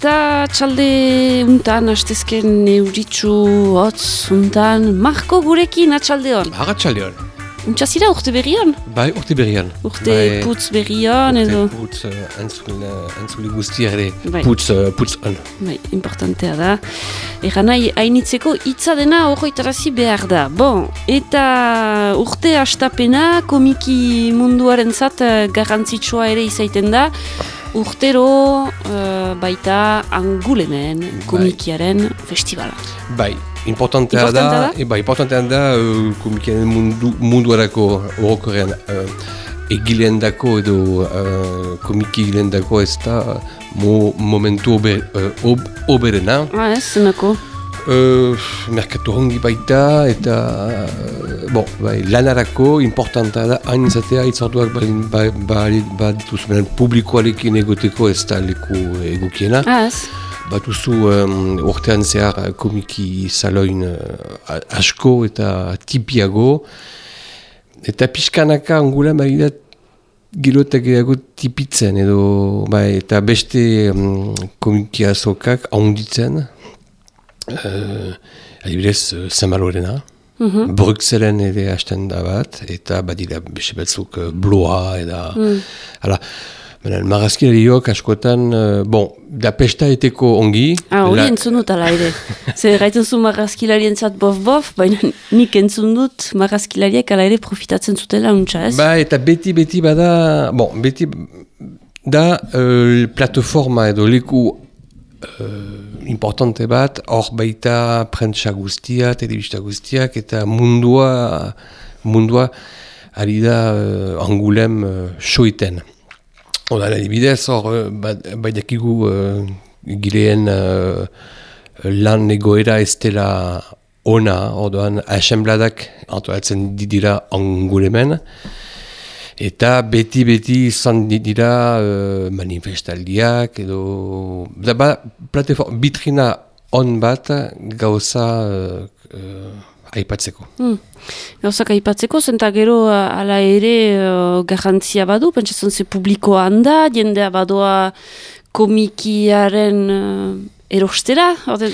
eta txalde untan, astezken euritzu hotz untan, Marko gurekin atxalde hon. Arratxalde hon. Untxazira urte berrian? Bai, urte berrian. Urte bai, putz berrian edo? Urte putz uh, entzule, entzule guztia ere Bai. putz, uh, putz on. Bai, importantea da. Egan nahi, hainitzeko hitza dena horretarazi behar da. Bon, eta urte astapena komiki munduaren zat garrantzitsua ere izaiten da. Urtero uh, baita angulenen komikiaren festivala. Bai, importantea da, da? e, bai, importantea da uh, komikiaren mundu, munduarako orokorrean uh, egileen dako edo uh, komiki egileen dako ez da mo, momentu ober, uh, ob, oberena. Ah, ez, zenako? Uh, merkatu hongi baita eta uh, bon, bai, lanarako importanta da hain izatea itzorduak ba, ba, ba, ba publikoarekin egoteko ez da leku egokiena. Ah, ez? Batuzu um, urtean zehar komiki saloin uh, asko eta tipiago eta pixkanaka angula marida gero eta gehiago tipitzen edo bai, eta beste um, komiki azokak ahonditzen uh, adibidez uh, Saint-Malorena Mhm. Bruxellen ere hasten da bat, eta badira beste batzuk uh, bloa, eta... Hala, Baina, marazkilariok askotan, uh, bon, da pesta eteko ongi. Ah, hori la- entzun dut ala ere. Zer, gaitzen zu marrazkilarien zat bof-bof, baina nik entzun dut marrazkilariek ala ere profitatzen zutela untxa, ez? Ba, eta beti, beti bada, bon, beti da uh, plataforma edo leku uh, importante bat, hor baita prentsa guztia, telebista guztiak, eta mundua, mundua ari da uh, angulem uh, soiten. Oda, adibidez, hor, uh, ba- bai dakigu uh, gileen uh, lan egoera ez dela ona, orduan, asembladak antolatzen didira angulemen, eta beti-beti izan di- dira uh, manifestaldiak, edo, da ba, plateforma, bitrina on bat gauza uh, uh, aipatzeko. Hmm. Gauzak aipatzeko, zenta gero ala ere uh, garrantzia badu, pentsatzen ze publikoa handa, jendea badoa komikiaren uh, erostera,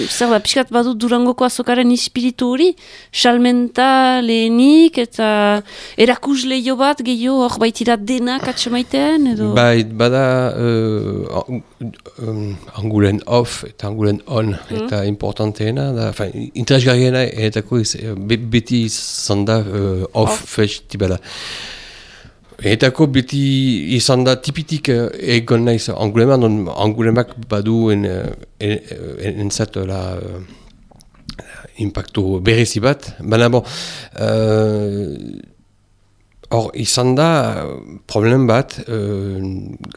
zer da, pixkat badu durangoko azokaren ispiritu hori, salmenta lehenik, eta erakus lehio bat gehiago hor baitira denak atxemaitean, edo... Bai, bada uh, um, angulen off eta angulen on, eta importanteena, da, fin, interesgarriena etako iz, be, beti izan da uh, off, festivala. Etako beti izan da tipitik uh, egon naiz anguleman, non angulemak badu en, uh, en, en, entzat la uh, impactu berezi bat, baina bon, uh, Hor, izan da, uh, problem bat, uh,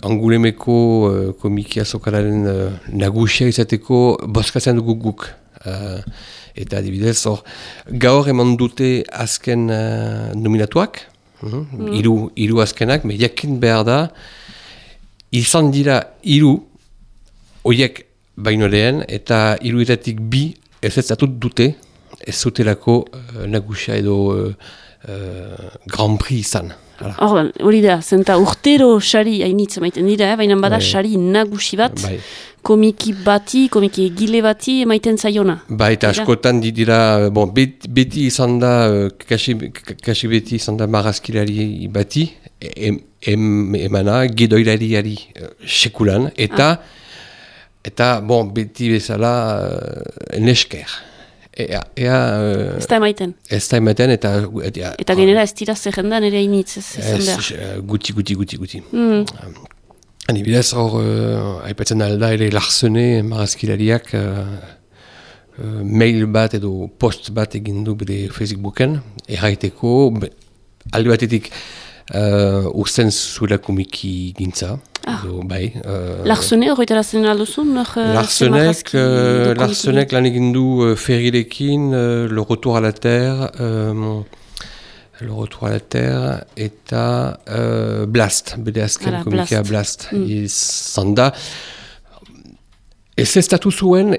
angulemeko uh, komiki azokararen uh, nagusia izateko boskatzen dugu guk. Uh, eta adibidez, hor, gaur eman dute azken uh, nominatuak, mhm, hiru hiru azkenak, me jakin behar da, izan dira hiru horiek baino lehen, eta hiruetatik bi ez dute, ez zutelako uh, nagusia edo uh, uh, Grand Prix izan. Hori da, zenta urtero sari hainitz emaiten dira, eh? baina bada Bai. sari nagusi bat, Bai. Komiki bati, komiki egile bati emaiten zaiona. Ba, eta askotan di dira, bon, beti, beti izan da, uh, kasi, kasi beti izan da marazkilari bati, em, em, emana, gedoilariari uh, sekulan, eta, eta, bon, beti bezala, uh, nesker. Ea, ea, Ez da emaiten. ez da ematen, eta, eta, Eta genera ez dira zerrendan ere hainitz ez ez, uh, guti, guti, guti, guti. Mm. Adibidez, hor, uh, aipatzen alda ere larzene marazkilariak uh, uh, mail bat edo post bat egin du bere Facebooken, erraiteko, alde batetik uh, urzen zuela komiki gintza, edo, bai. Uh, Larzone horretara zen alduzun? Eh, Larsenek, uh, edo komiki? Larsenek lan egin du uh, Ferrilekin, uh, Le Retour à la Terre, euh, Le Retour à la Terre, eta uh, Blast, bede azken Hala, komikia Blast. Blast. Izan da, ez ez datu zuen,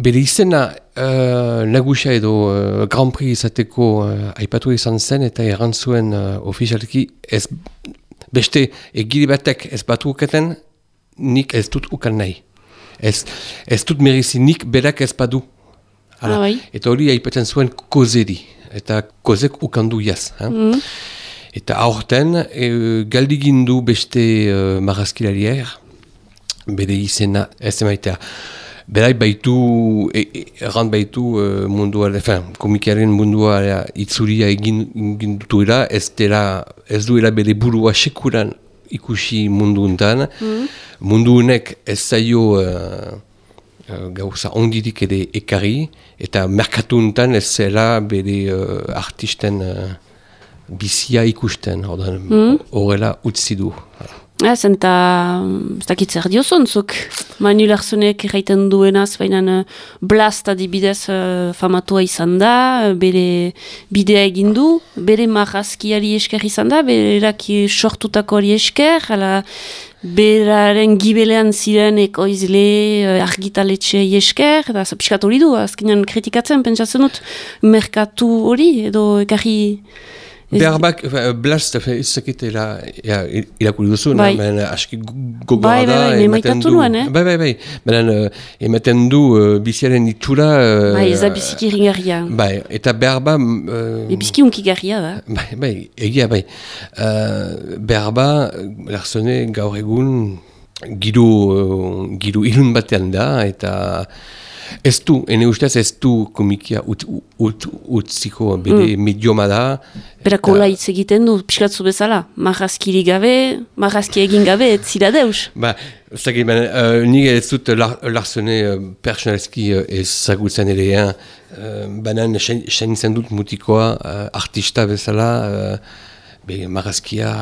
bere izena uh, nagusia edo uh, Grand Prix izateko uh, aipatu izan zen, eta errantzuen uh, ofizialki ez beste egile batek ez batu uketen, nik ez dut ukan nahi. Ez, ez dut merizinik berak ez badu. Hala. Ah, bai. Eta hori aipatzen zuen kozeri. Eta kozek ukandu jaz. eh? Mm. Eta aurten, e, galdigin du beste uh, marazkilarier, bere izena ez emaitea. Berai baitu, e, e, erran baitu uh, mundua, enfin, komikiaren mundua itzuria egin, egin dutuela, ez, dela, ez duela bere burua sekuran ikusi mundu untan. Mundu honek ez zaio uh, gauza ondirik ere ekarri, eta merkatu untan ez zela bere uh, artisten uh, bizia ikusten, ordan, horrela utzi du. Ez, eta mm, ez dakit zer diozun, zuk Manu Larsonek erraiten duenaz, baina uh, Blast adibidez uh, famatua izan da, bere bidea egin du, bere marrazkiari esker izan da, berak sortutakoari esker, ala beraren gibelean ziren ekoizle uh, argitaletxe esker, eta zapiskat hori du, azkenean kritikatzen, pentsatzen dut, merkatu hori, edo ekarri... ez- Berbak, blast, ez zakitela ja, irakurri duzu, Bai. hemen aski gogorra Bai, bai, da. bai, ematen maitatu du- nuen, eh? Bai, bai, bai. Benen, ematen du uh, biziaren itxura... Uh, Bai, ez da biziki ringarria. Bai, eta berba... Uh, E, biziki unkigarria da. Bai, bai, egia bai. Uh, berba, Larsone gaur egun giru, uh, giru ilun batean da, eta ez du, ene ustez ez du komikia ut, ut, utziko bere medioma da. Berako laitz egiten du, pixkatzu bezala. Marrazkiri gabe, marrazki egin gabe, ez zira deus. Ba, zaki, ben, uh, nik ez dut lar, Larsone uh, personalski uh, ezagutzen ere, uh, banan sen dut mutikoa uh, artista bezala, uh, be, marazkia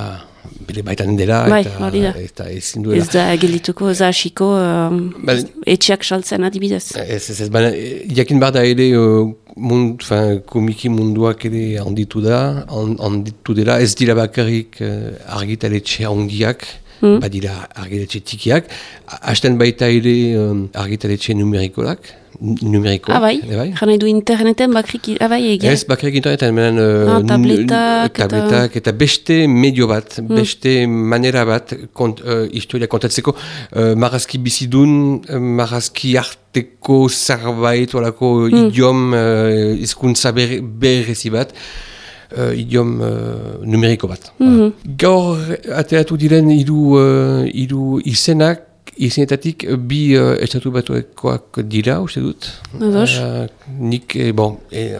bere baitan dela, Bai, eta, eta ezin duela. Ez da geldituko, ez da hasiko um, Ba- etxeak saltzen adibidez. Ez, ez, ez, baina, eh, jakin behar da ere uh, mund, fin, komiki munduak ere handitu da, han- handitu dela, ez dira bakarrik uh, argitaletxe handiak, Mm. badira argitaletxe tikiak, Ha- hasten baita ere um, argitaletxe numerikoak, n- numerikoak. Ah, bai, ere bai? jana du interneten bakrik, ah, bai, egia. Ez, bakarrik internetan, menen, uh, Ah, n- tabletak eta- tabletak eta beste medio bat, beste manera bat kont, uh, historia kontatzeko, uh, marazki bizidun, marazki arteko zerbait, olako idiom, uh, izkuntza ber- berrezi bat, uh, idiom uh, numeriko bat. Gaur ateratu diren hiru uh, hiru izenak, izenetatik uh, bi uh, estatu batuekoak dira, uste dut. Ados. Uh, nik, eh, bon, eh,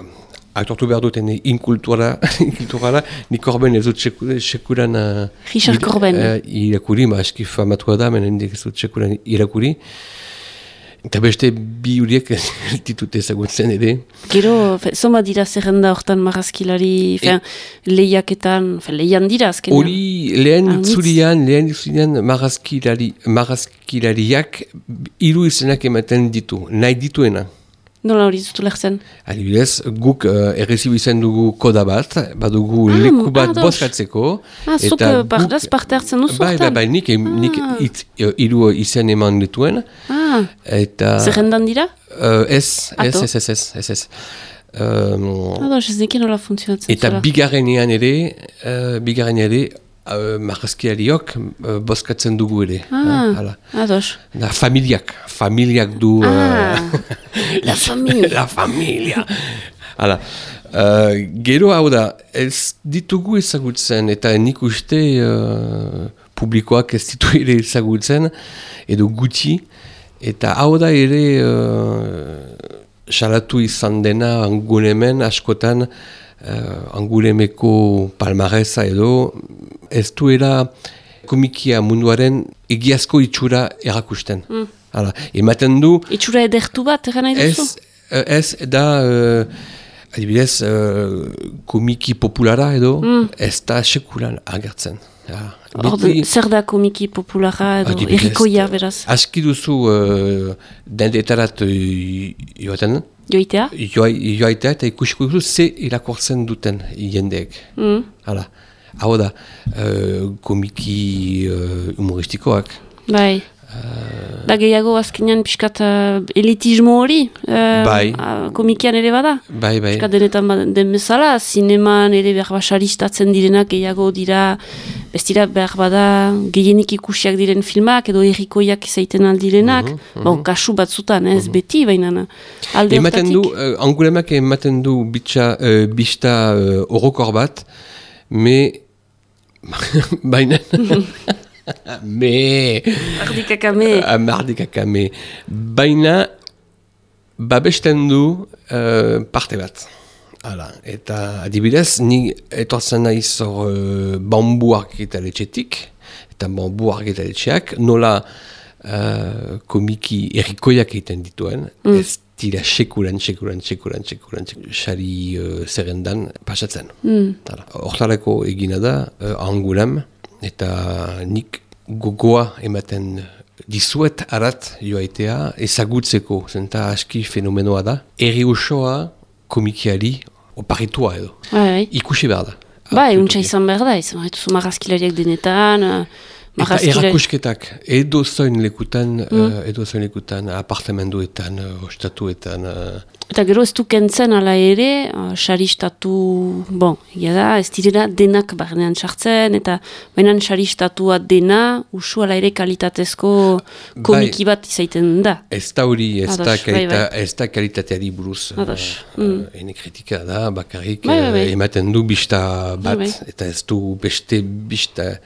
aktortu behar duten eh, inkultura, inkulturala, nik horben ez dut seku- sekuran uh, Richard Corben. uh, irakuri, ma eski famatua da, menen ez dut sekuran irakuri. Eta beste bi huriek ez ditut ezagutzen ere. Gero, zoma dira zerrenda hortan marrazkilari, fe, lehiaketan, lehian dira azkenean. Hori lehen Anitz. itzurian, lehen itzurian marazkilari, marazkilariak hiru izenak ematen ditu, nahi dituena. Nola hori zutu lertzen? Adibidez, guk uh, errezibu izan dugu koda bat, badugu leku bat ados. bozkatzeko. Ah, eta eh, par, guk- das parte hartzen duzu Bai, bai, bai, nik, nik itz, uh, hiru izen eman dituen. Ah, Eta... zerrendan dira? Uh, ez, ez, ez, ez, ez, ez, ez. Um, Ados, ez nola funtzionatzen eta bigarrenean ere, uh, bigarren ere, uh, marrazkiariok uh, bozkatzen dugu ere. Ah, Eh, hala. ados. Da, familiak, familiak du... Ah, uh, la familia. La familia. Hala. Uh, gero hau da, ez ditugu ezagutzen, eta nik uste uh, publikoak ez ditu ere ezagutzen, edo gutxi, eta hau da ere uh, salatu izan dena angulemen askotan uh, angulemeko palmareza edo ez duela komikia munduaren egiazko itxura erakusten. Hala, ematen du, Itxura edertu bat, egan nahi duzu? Ez, eh, ez da, uh, adibidez, uh, komiki populara edo, ez da sekulan agertzen. Ja, Orden, zer da komiki populara edo Adibidez, errikoia beraz? Aski duzu uh, dendetarat joaten, Joitea? joai- joaitea eta ikusiko duzu ze irakortzen duten jendeek. Mm. Hala, hau da, uh, komiki uh, humoristikoak. Bai. Da gehiago azkenean pixkat uh, elitismo hori, uh, Bai. uh, komikian ere bada. Bai, bai. Pixkat denetan ba- den bezala, zineman ere behar basaristatzen direnak gehiago dira, ez dira behar bada gehienik ikusiak diren filmak edo errikoiak izaiten aldirenak, bon, kasu batzutan, ez beti, baina alde Ematen du, uh, angulemak ematen du bitxa, uh, bista uh, orokor bat, me... Baina... me... Ardikakame, Amardikakame. Baina, babesten du uh, parte bat. Hala, eta adibidez, ni etortzen naiz hor uh, bambu argitaletxetik, eta bambu argitaletxeak, nola uh, komiki errikoiak egiten dituen, ez dira sekuran, sekuran, sekuran, sekuran, sari uh, zerrendan pasatzen. Hala, Hortarako egina da, uh, angulem, eta nik gogoa ematen dizuet arat joaitea ezagutzeko, zenta aski fenomenoa da. Eri osoa komikiari oparitua edo. bai. Ikusi behar da. Bai, untsa izan behar da, izan marrazkilariak denetan, uh, Eta erakusketak, edo zoin lekutan, eh, edo zoin lekutan, apartamenduetan, uh, ostatuetan, uh, Eta gero ez du kentzen ala ere, uh, saristatu, bon, egia da, ez direla denak barnean sartzen, eta bainan saristatua dena, usu ala ere kalitatezko komiki bat izaiten da. ez da hori, ez da, bai, kalita, bai. da kalitateari buruz. eh, Ados, eh, ene kritika da, bakarrik Bai, bai, bai. eh, ematen du bista bat, bai. eta ez du beste bista...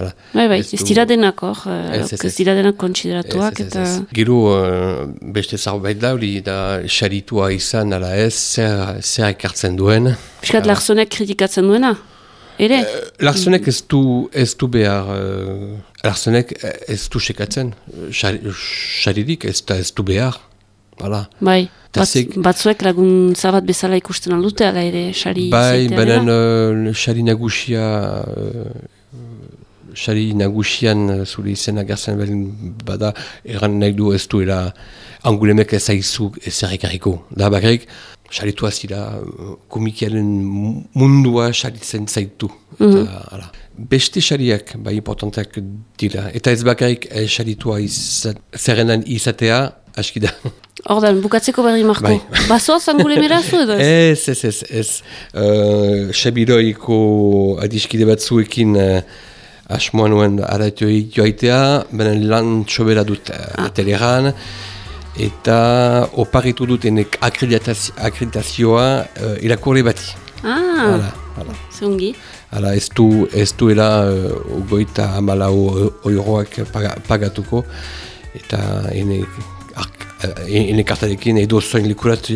Hala, Bai, bai, ez ez dira denak hor, uh, Ez, ez, ez dira denak kontsideratuak, eta... Gero uh, beste zarbait da hori da xaritua izan ala ez, zer, zer ekartzen duen. Piskat Larsonek kritikatzen duena, ere? Larsonek ez du, ez du behar, uh, Larsonek ez du sekatzen, xaririk ez da ez du behar. Hala. bai, eta batz, zek- batzuek laguntza bat bezala ikusten aldute, ala ere, sari Bai, benen dela. uh, xari nagusia, uh, xari nagusian uh, zure izena gertzen berdin bada, eran nahi du ez duela angulemek ez aizu ez errekarriko. Da bakarrik, xaritua zira, uh, komikiaren mu- mundua xaritzen zaitu. Eta, hala. Beste xariak, bai importanteak dira. Eta ez bakarrik eh, xaritua iza, zerrenan izatea, aski da. Ordan, bukatzeko berri marko. Bai. Basoaz angulemera zu edo ez? Ez, ez, ez, ez. Uh, Xabiroiko adiskide batzuekin uh, asmoa nuen aratioi joaitea, benen lan txobera dut uh, ateleran, eta oparitu dut enek akreditazio- akreditazioa uh, irakurri bati. Ah, Hala, hala. zeungi. Hala, ez du, ez duela uh, ugoita amalau euroak paga, pagatuko, eta ene, ark- eh, ene kartarekin edo zoin likurat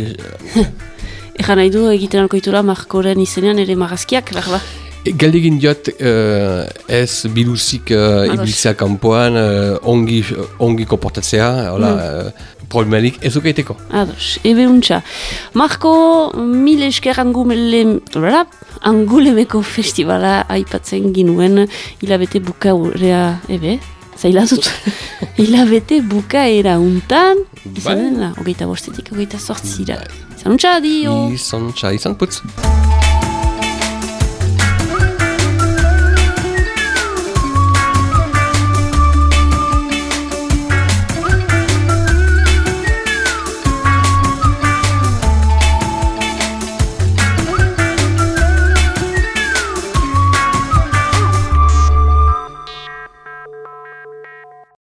Egan nahi du egiten alkoitura markoren izenean ere marrazkiak, behar? Galdegin diot uh, ez biluzik uh, ibiltzea kanpoan uh, ongi, ongi komportatzea, hola, uh, problemarik ez ukaiteko. Ados, ebe untxa. Marko, mil esker angulem, blala, angulemeko festivala aipatzen ginuen hilabete bukaerea, ebe, zaila dut. hilabete bukaera untan, izan Bai. dena, hogeita bostetik, hogeita sortzira. Izan untxa, dio! Izan, txa, izan putz.